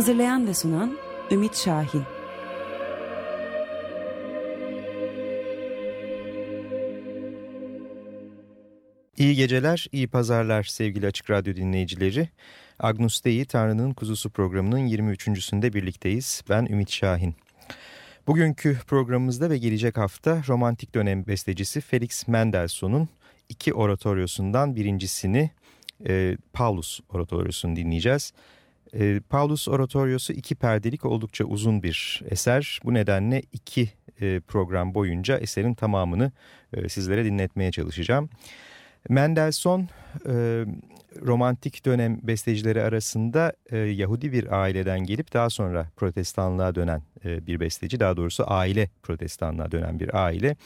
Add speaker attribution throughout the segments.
Speaker 1: Hazırlayan ve sunan Ümit Şahin.
Speaker 2: İyi geceler, iyi pazarlar sevgili Açık Radyo dinleyicileri. Agnus Dei Tanrı'nın Kuzusu programının 23.sünde birlikteyiz. Ben Ümit Şahin. Bugünkü programımızda ve gelecek hafta romantik dönem bestecisi Felix Mendelssohn'un iki oratoryosundan birincisini e, Paulus oratoryosunu dinleyeceğiz. E, Paulus Oratoryosu iki perdelik oldukça uzun bir eser. Bu nedenle iki e, program boyunca eserin tamamını e, sizlere dinletmeye çalışacağım. Mendelssohn e, romantik dönem bestecileri arasında e, Yahudi bir aileden gelip daha sonra protestanlığa dönen e, bir besteci. Daha doğrusu aile protestanlığa dönen bir aile.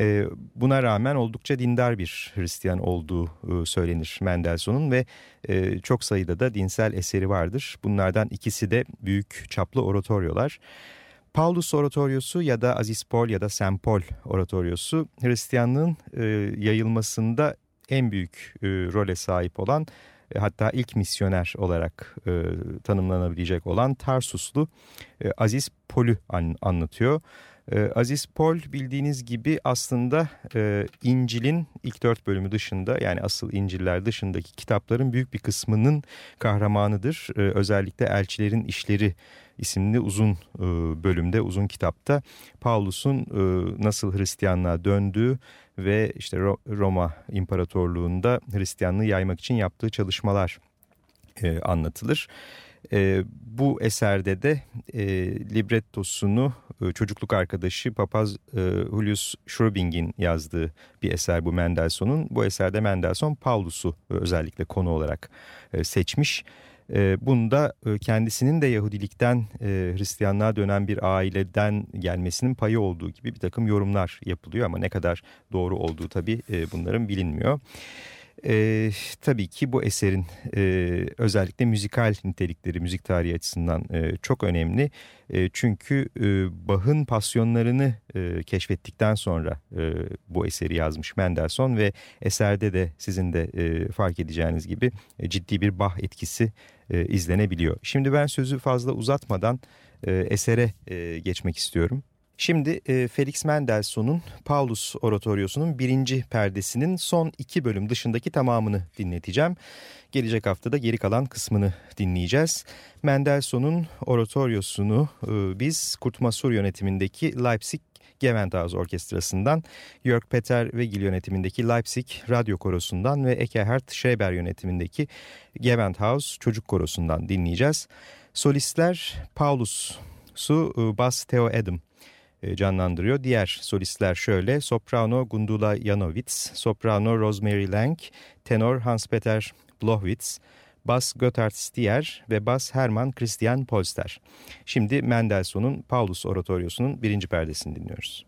Speaker 2: E, buna rağmen oldukça dindar bir Hristiyan olduğu e, söylenir Mendelssohn'un ve e, çok sayıda da dinsel eseri vardır. Bunlardan ikisi de büyük çaplı oratoryolar. Paulus Oratoryosu ya da Aziz Paul ya da Saint Paul Oratoryosu Hristiyanlığın e, yayılmasında en büyük role sahip olan hatta ilk misyoner olarak e, tanımlanabilecek olan Tarsuslu e, Aziz Pol'ü an, anlatıyor. E, Aziz Pol bildiğiniz gibi aslında e, İncil'in ilk dört bölümü dışında yani asıl İncil'ler dışındaki kitapların büyük bir kısmının kahramanıdır. E, özellikle Elçilerin İşleri isimli uzun e, bölümde, uzun kitapta Paulus'un e, nasıl Hristiyanlığa döndüğü ve işte Roma İmparatorluğu'nda Hristiyanlığı yaymak için yaptığı çalışmalar e, anlatılır. E, bu eserde de e, librettosunu e, çocukluk arkadaşı papaz e, Julius Schröbing'in yazdığı bir eser bu Mendelssohn'un. Bu eserde Mendelssohn Paulus'u özellikle konu olarak e, seçmiş. E, bunda e, kendisinin de Yahudilikten e, Hristiyanlığa dönen bir aileden gelmesinin payı olduğu gibi bir takım yorumlar yapılıyor ama ne kadar doğru olduğu tabii e, bunların bilinmiyor. E, tabii ki bu eserin e, özellikle müzikal nitelikleri müzik tarihi açısından e, çok önemli. E, çünkü e, Bach'ın pasyonlarını e, keşfettikten sonra e, bu eseri yazmış Mendelssohn ve eserde de sizin de e, fark edeceğiniz gibi e, ciddi bir Bach etkisi e, izlenebiliyor. Şimdi ben sözü fazla uzatmadan e, esere e, geçmek istiyorum. Şimdi e, Felix Mendelssohn'un Paulus Oratoryosu'nun birinci perdesinin son iki bölüm dışındaki tamamını dinleteceğim. Gelecek haftada geri kalan kısmını dinleyeceğiz. Mendelssohn'un Oratoryosunu e, biz Kurt Masur yönetimindeki Leipzig Gewandhaus Orkestrası'ndan, Jörg Peter Wegil yönetimindeki Leipzig Radyo Korosu'ndan ve Ekehard Schreber yönetimindeki Gewandhaus Çocuk Korosu'ndan dinleyeceğiz. Solistler Paulus Su, e, Bas Theo Adam canlandırıyor. Diğer solistler şöyle soprano Gundula Janowitz, soprano Rosemary Lang, tenor Hans-Peter Blowitz, bas Gotthard Stier ve bas Hermann Christian Polster. Şimdi Mendelssohn'un Paulus Oratoryosu'nun birinci perdesini dinliyoruz.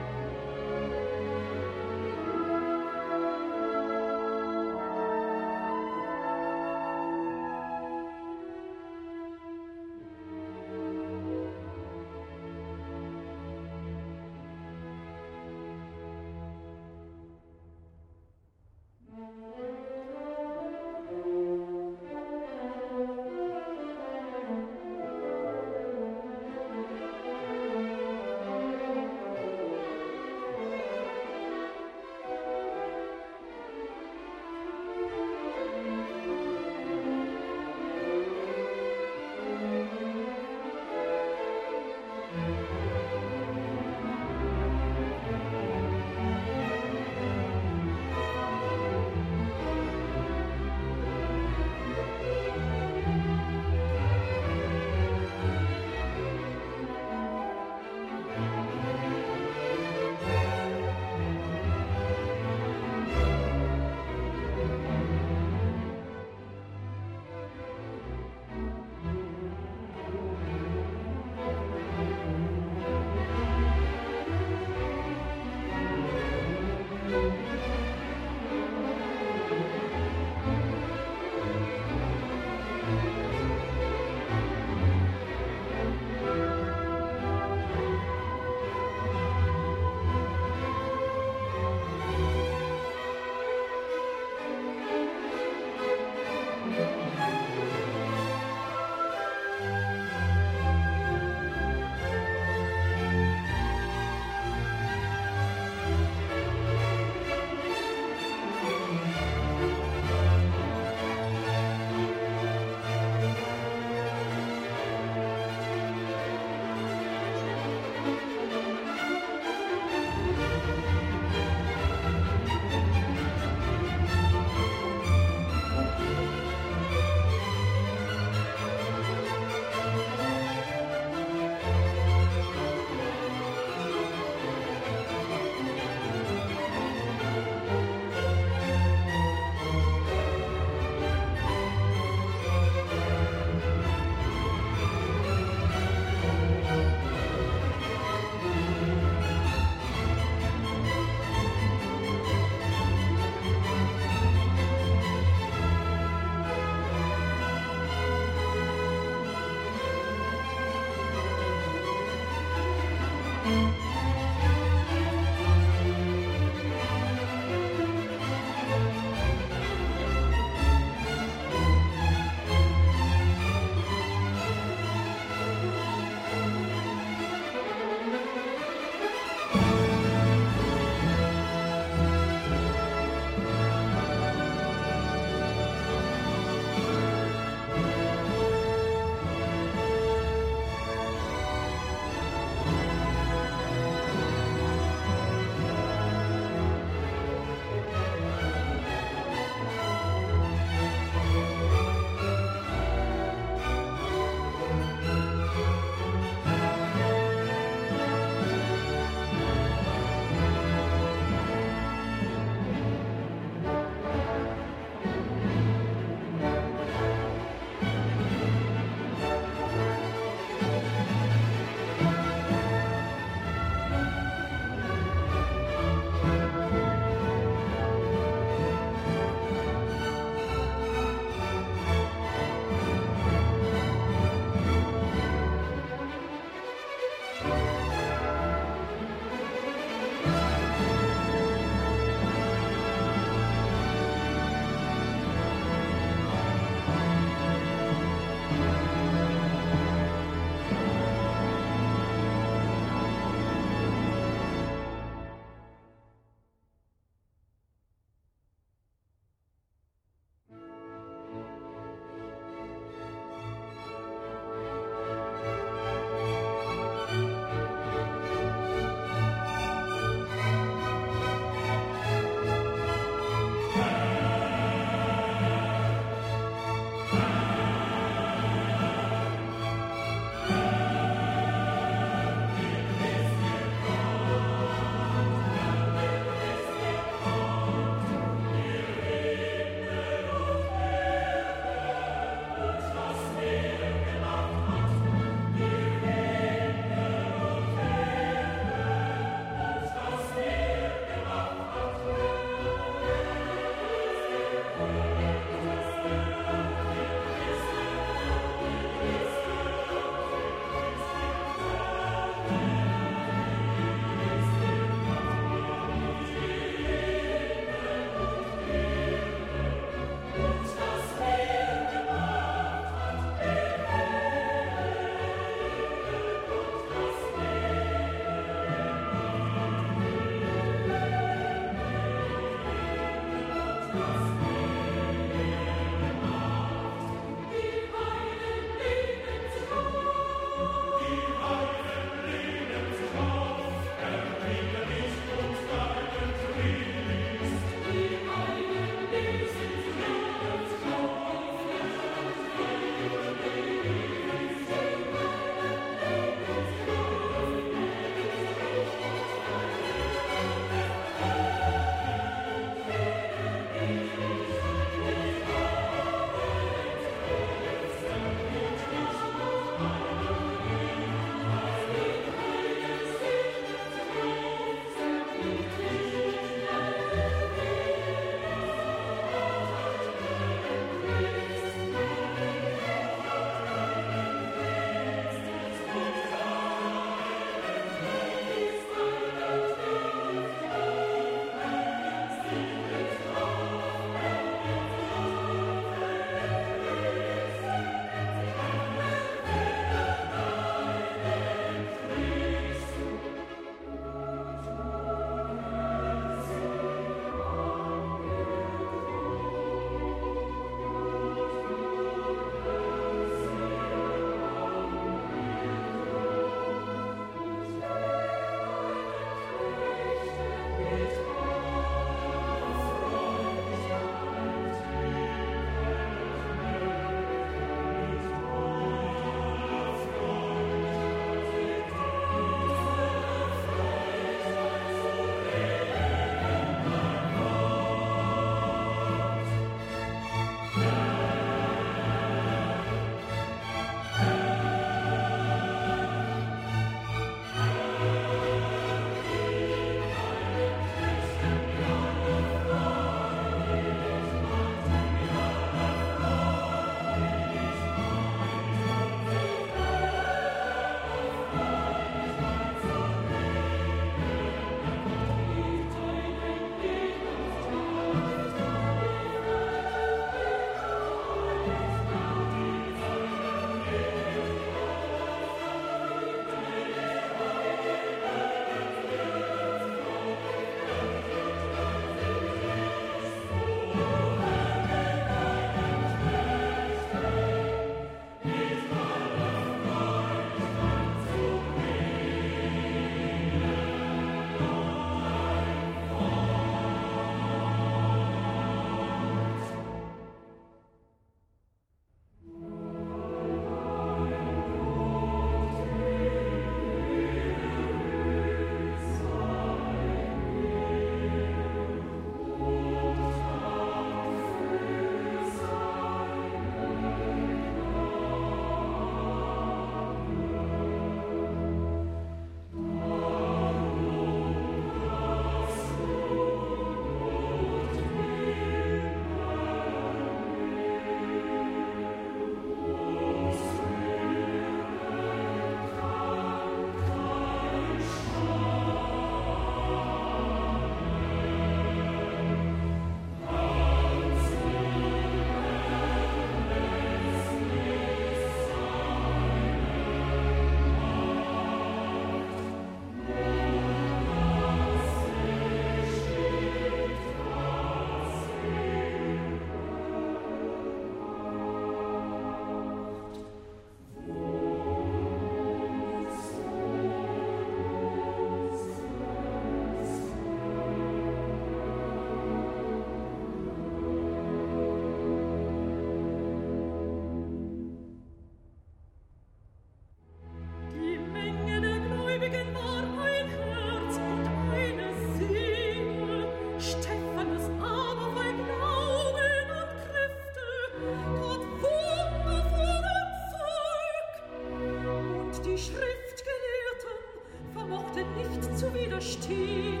Speaker 3: stieg,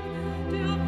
Speaker 3: der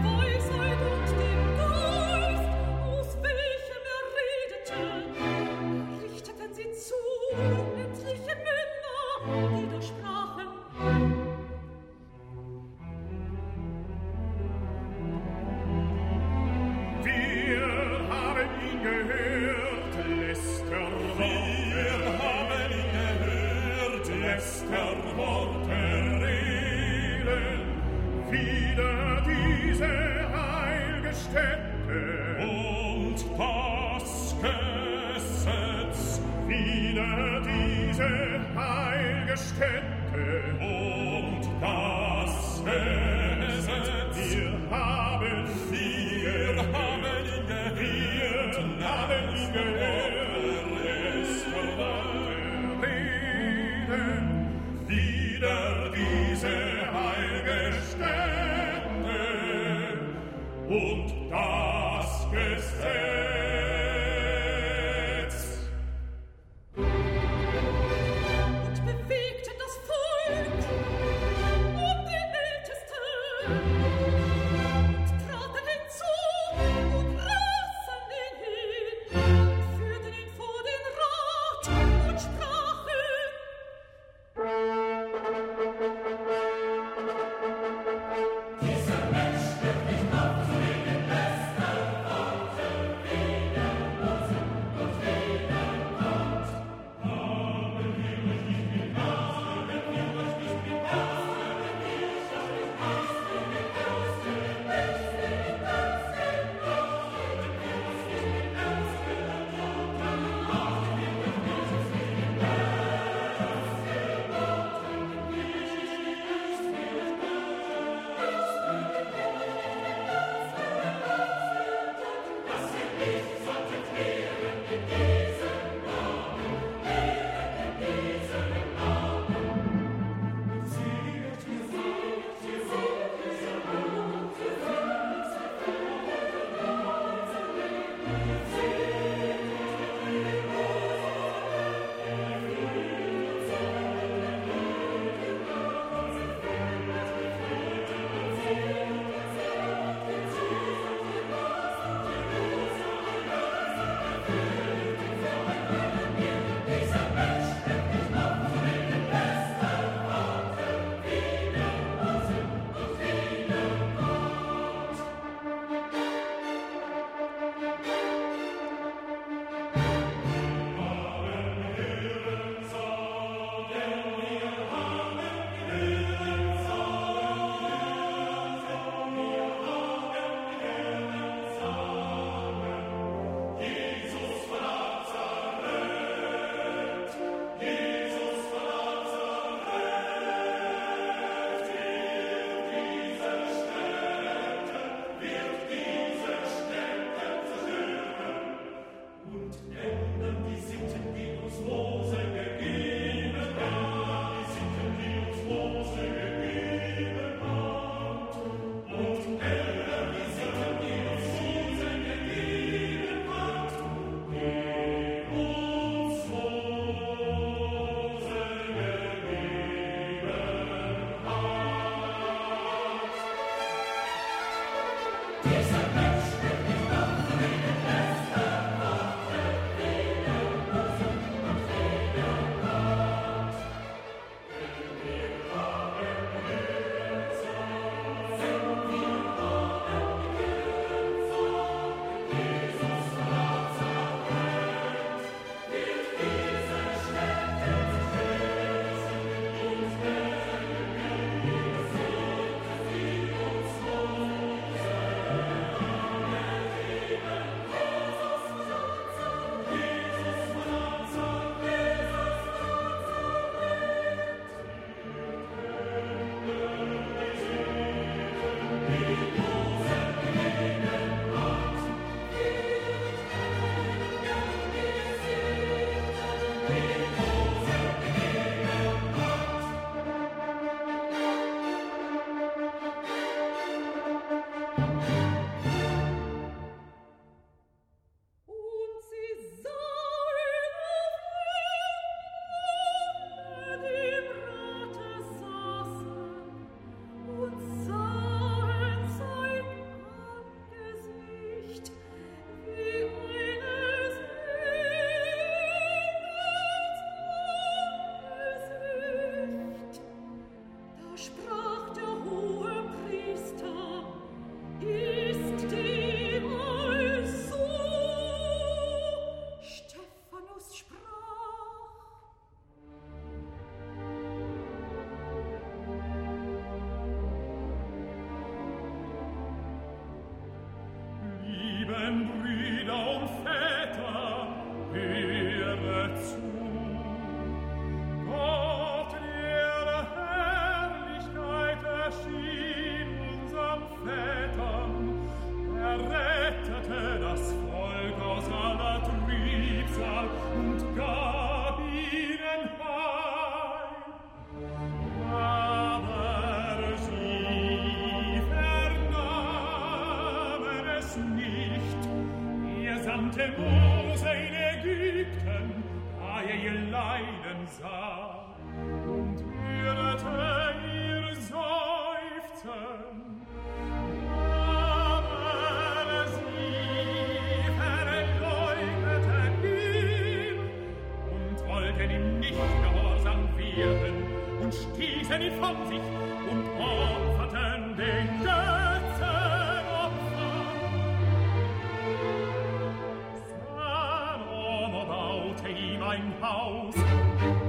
Speaker 3: aus.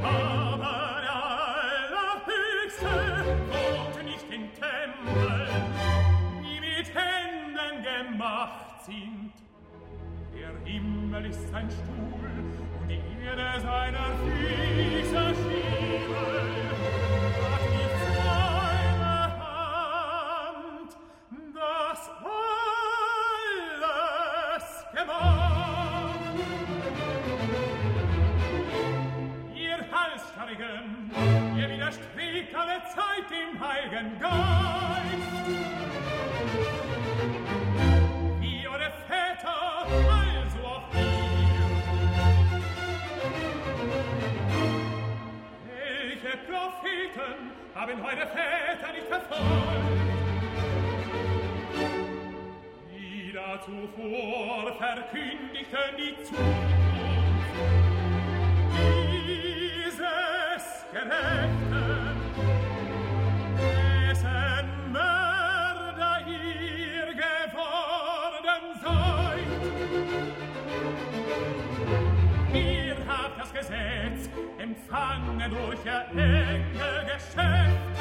Speaker 3: Aber Allerhöchste wohnt nicht in Tempeln, die mit Händen gemacht sind. Der Himmel ist sein Stuhl und die Erde seiner Füße. lange durch ihr enge
Speaker 4: Geschäft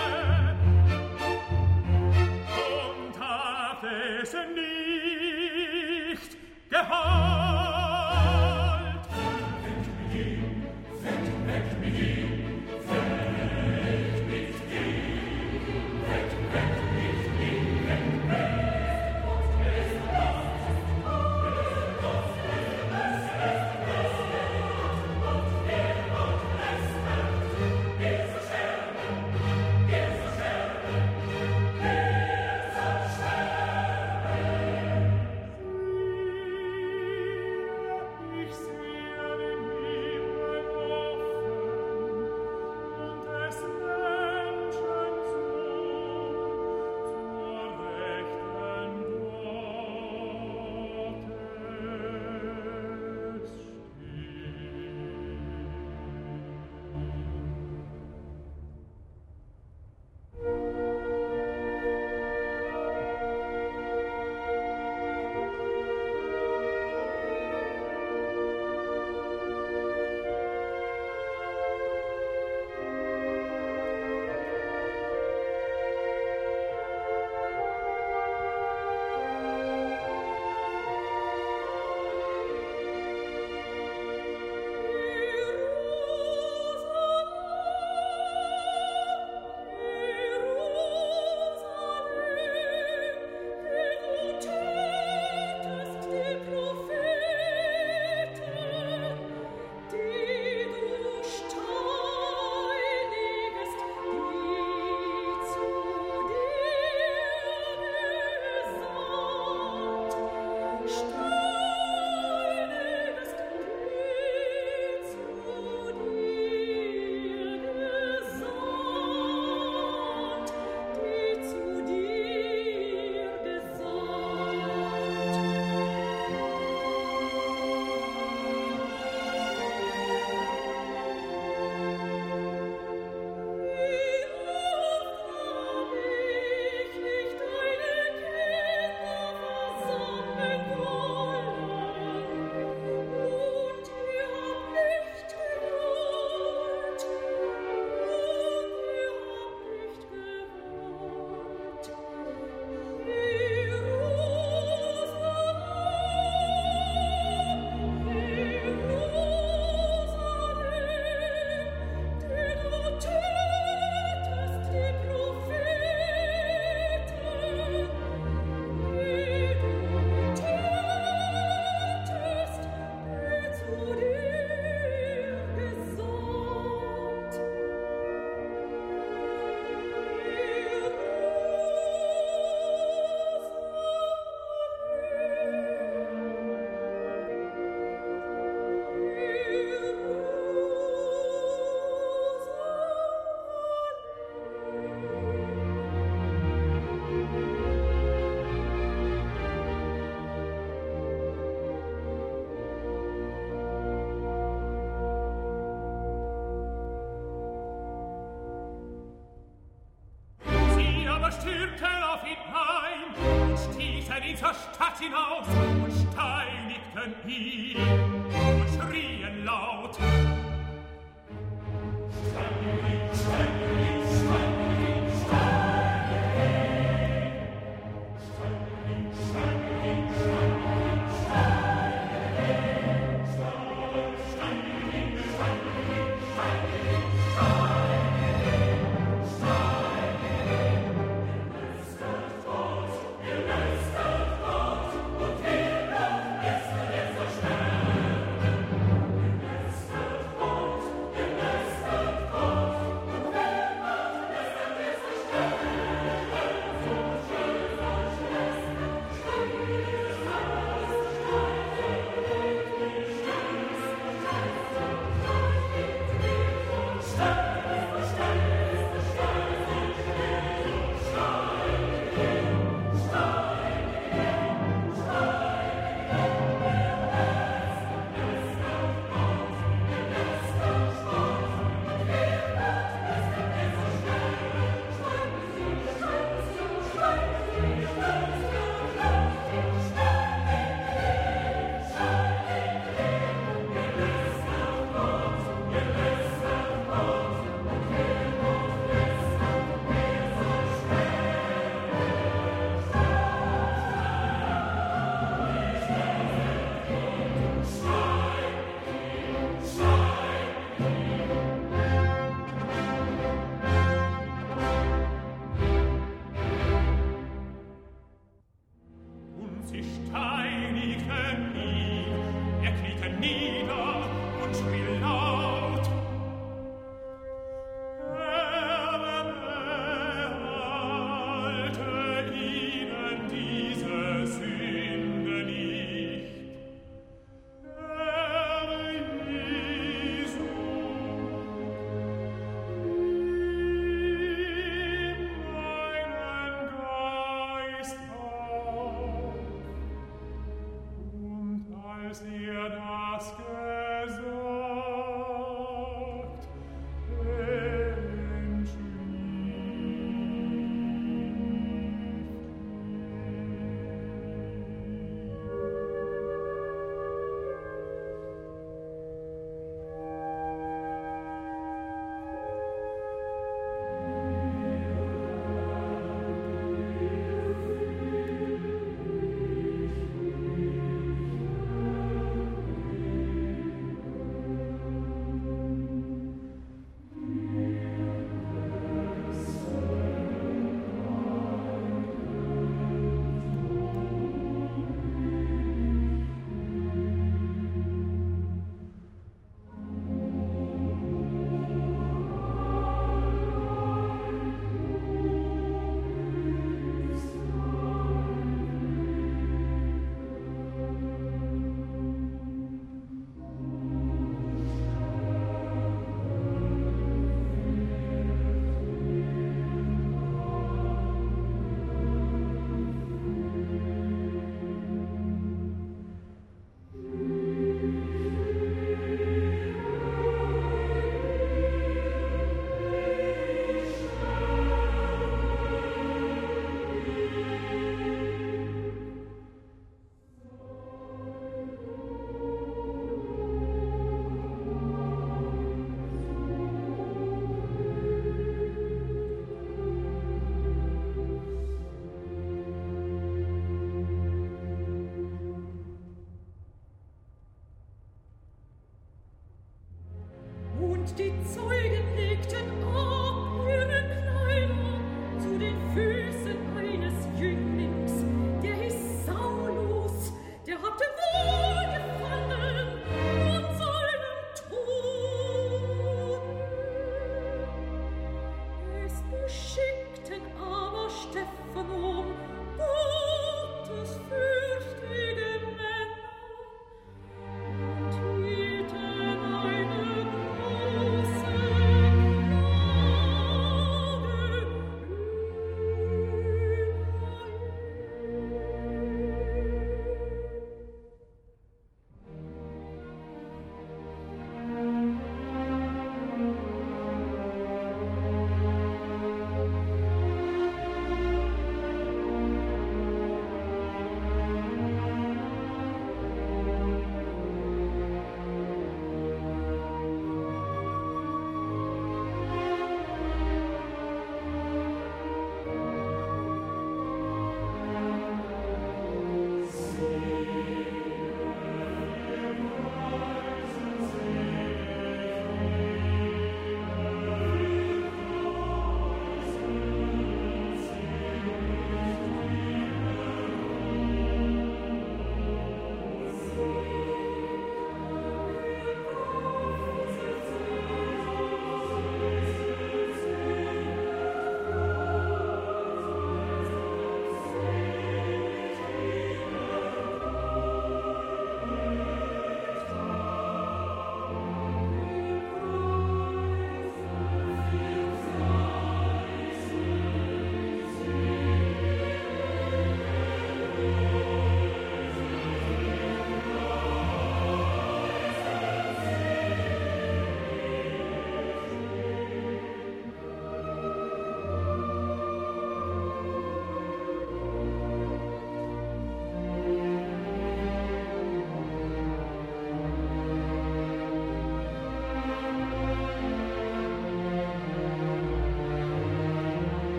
Speaker 4: die
Speaker 3: Zoll.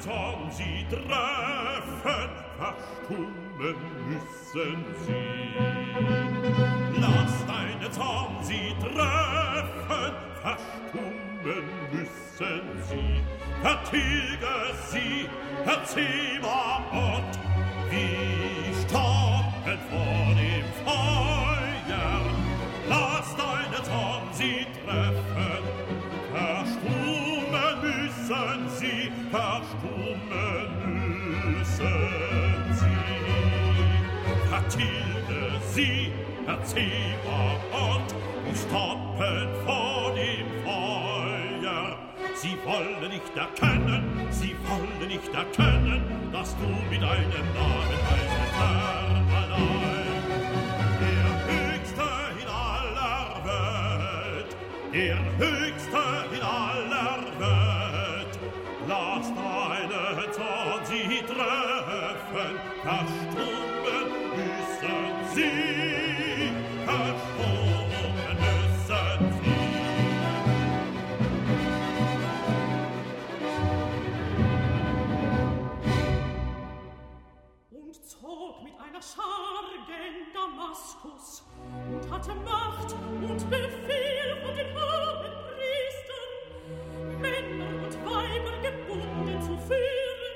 Speaker 3: Zorn sie treffen, verstummen müssen sie. Lass deine Zorn sie treffen, verstummen müssen sie. Vertilge sie, Herr Zebaoth, wie stoppen vor dem Feuer. Lass deine Zorn sie treffen, Zebaoth, die stoppen vor dem Feuer. Sie wollen nicht erkennen, sie wollen nicht erkennen, dass du mit deinem Namen heißt Herr allein. Der Höchste in aller Welt, der Höchste in aller Welt. Lass deine Zorn sie treffen, verstummen
Speaker 5: zog mit einer Schar gen Damaskus und hatte Macht und Befehl von den hohen Priestern, Männer und Weiber gebunden zu führen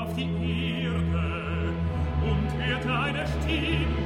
Speaker 4: auf die Erde und hörte eine Stimme,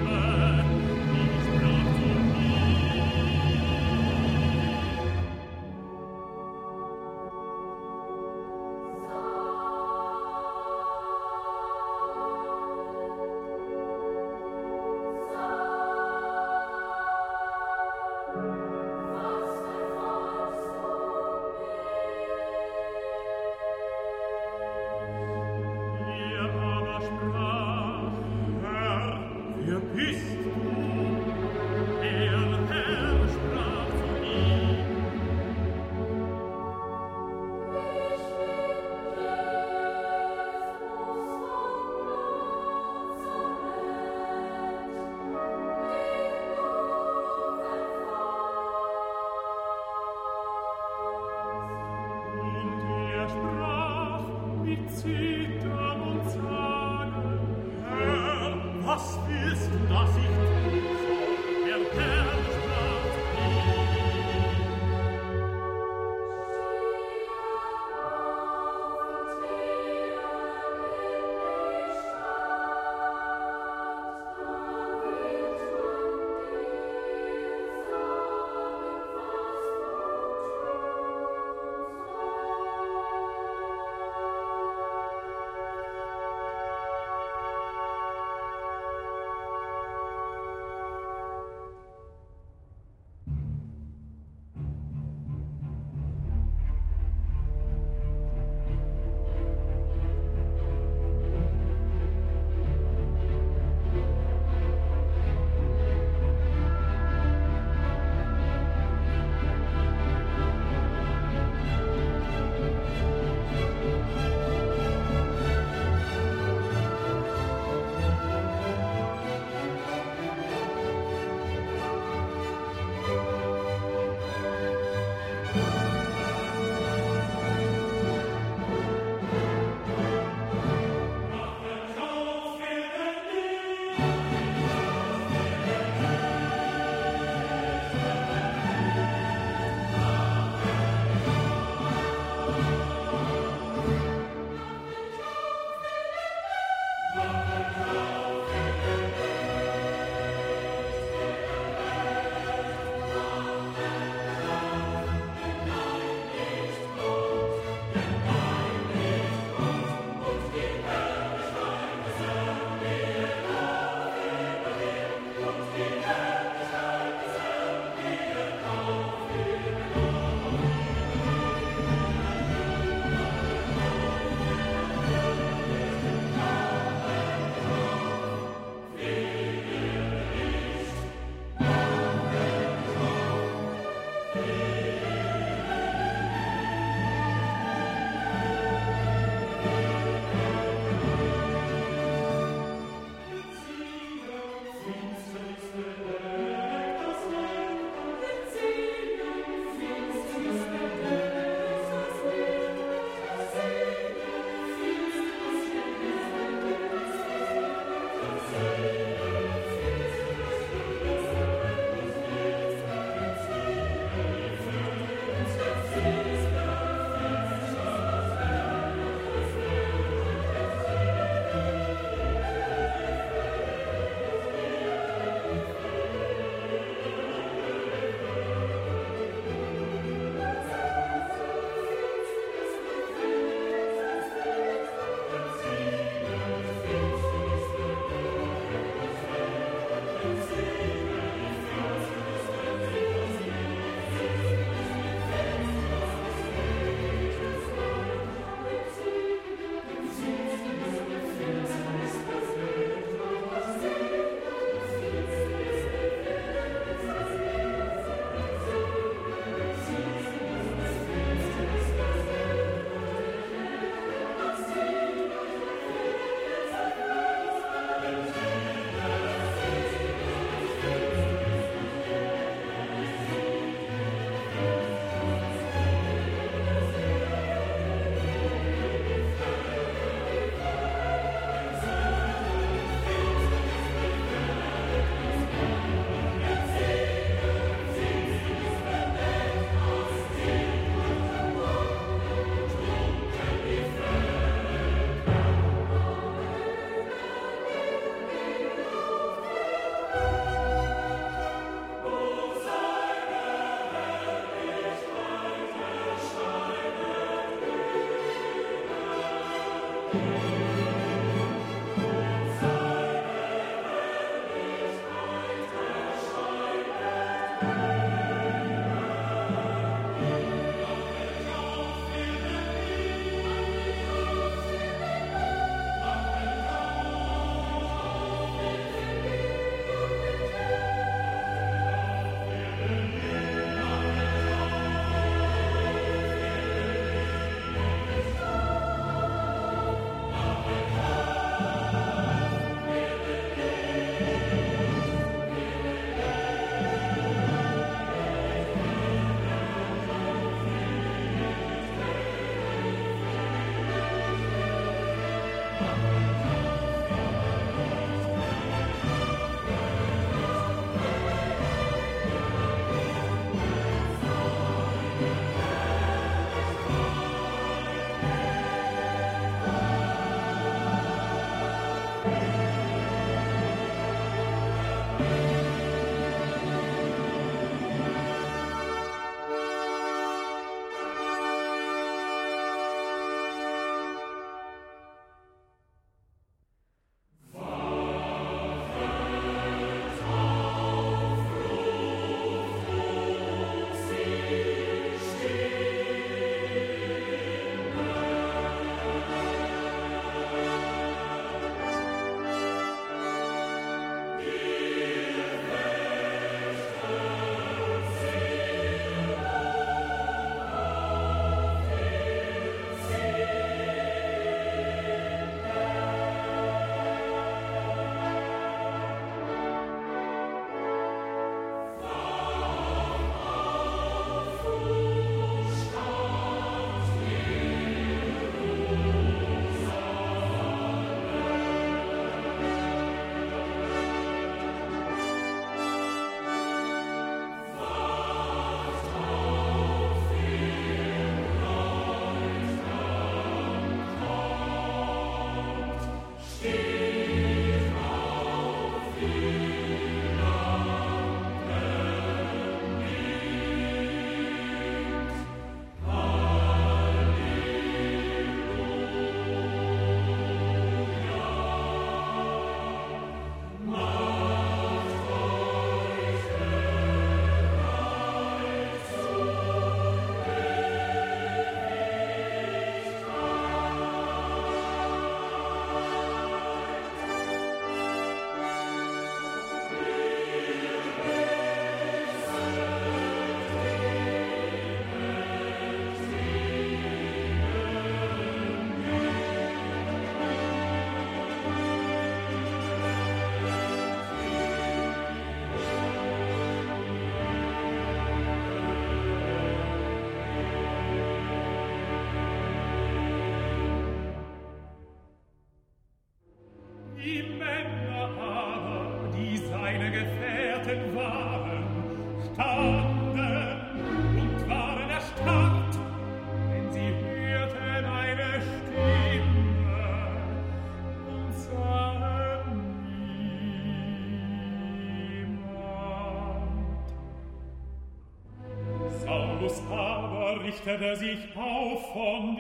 Speaker 3: richtete sich auf von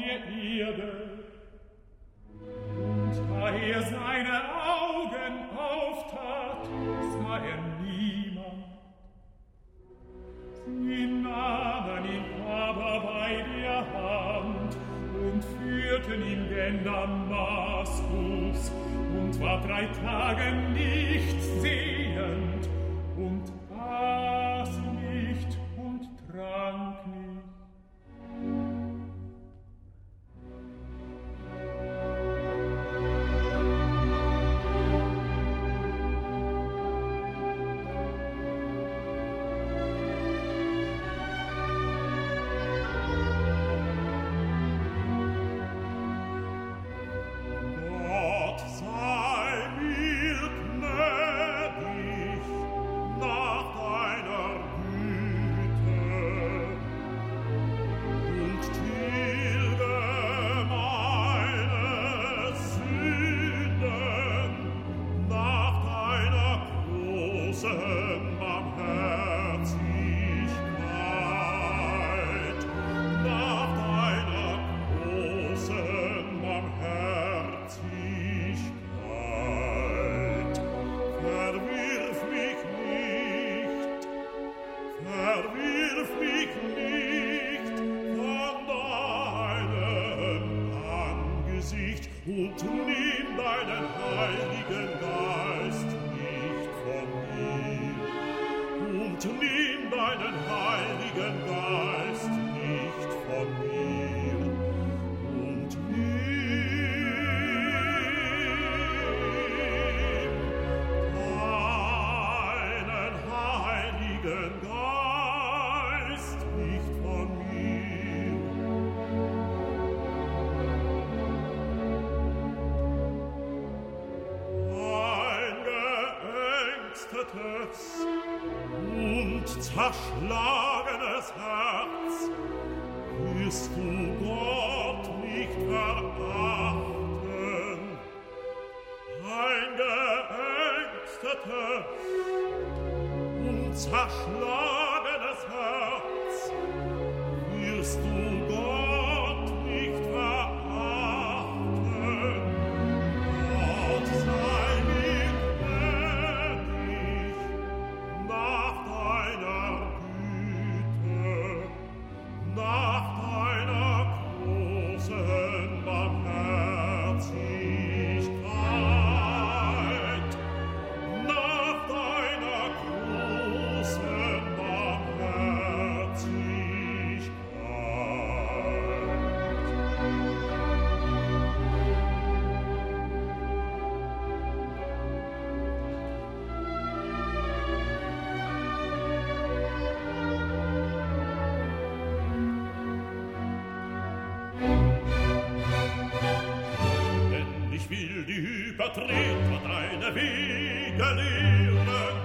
Speaker 3: vertreter deine Wege lehren,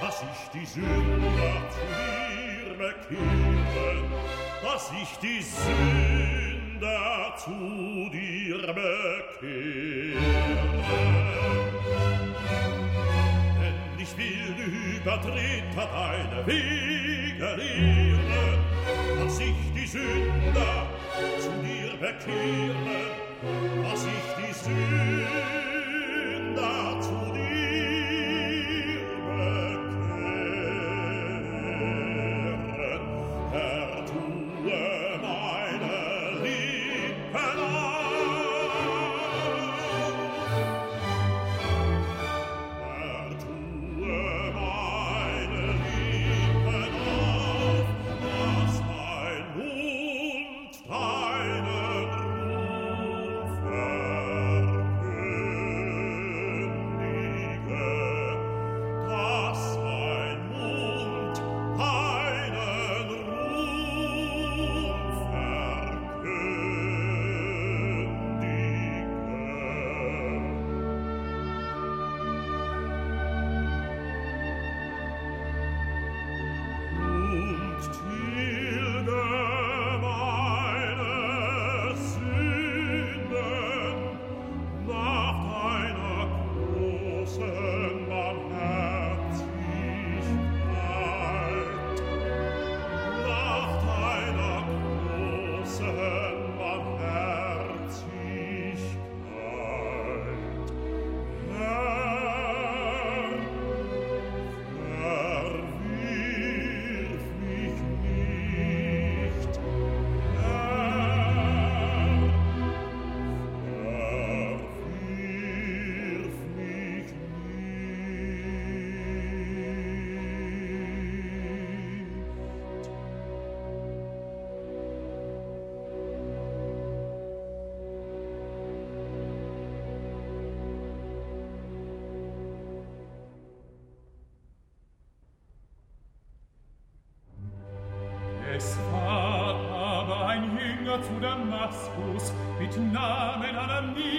Speaker 3: dass ich die Sünder zu dir bekehre, dass ich die Sünder zu dir bekehre. Denn ich will die Übertreter deine Wege lehren, dass ich die Sünder zu dir bekehre, dass ich die Sünder zu
Speaker 4: Damaskus mit Namen Ananias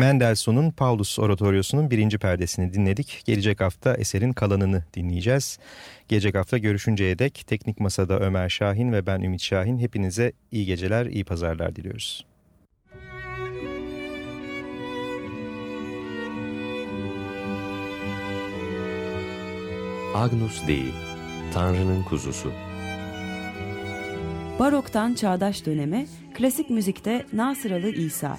Speaker 2: Mendelssohn'un Paulus Oratoryosu'nun birinci perdesini dinledik. Gelecek hafta eserin kalanını dinleyeceğiz. Gelecek hafta görüşünceye dek Teknik Masa'da Ömer Şahin ve ben Ümit Şahin hepinize iyi geceler, iyi pazarlar diliyoruz.
Speaker 6: Agnus Dei, Tanrı'nın kuzusu.
Speaker 1: Baroktan çağdaş döneme, klasik müzikte Nasıralı İsa.